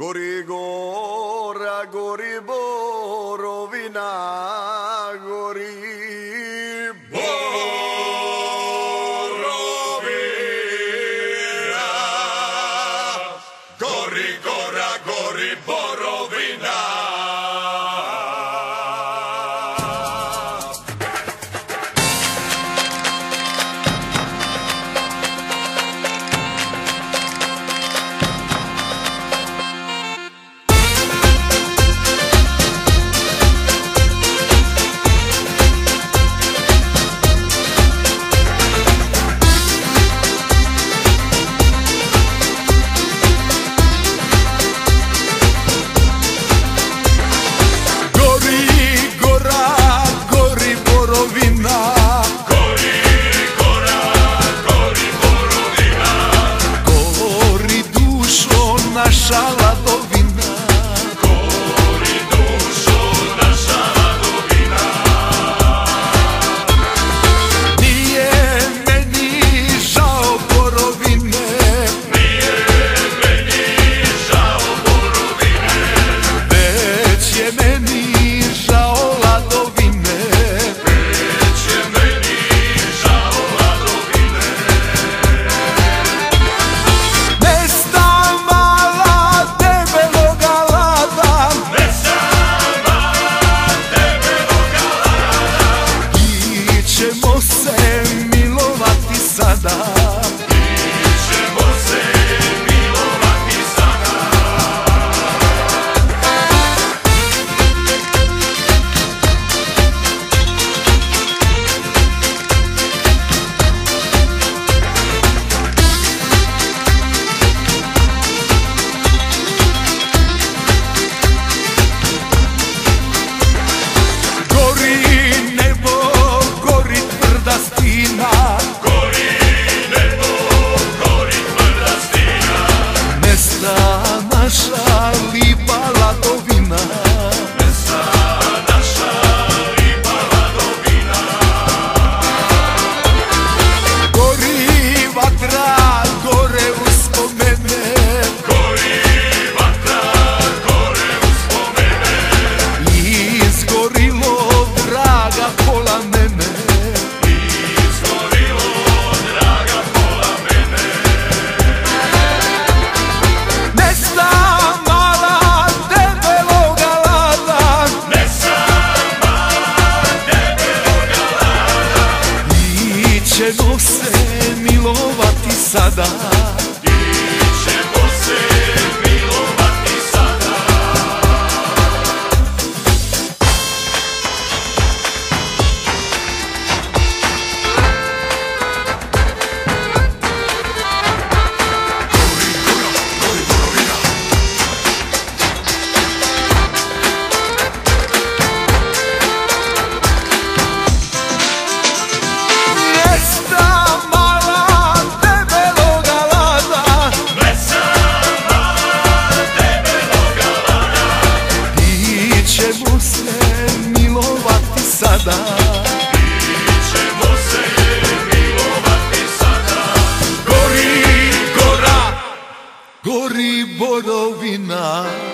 Gori gora, gori borovina, gori borovina. Gori gora, gori borovina. szalone olsa da sada Mi ćemo se milovati Gori gora Gori borovina.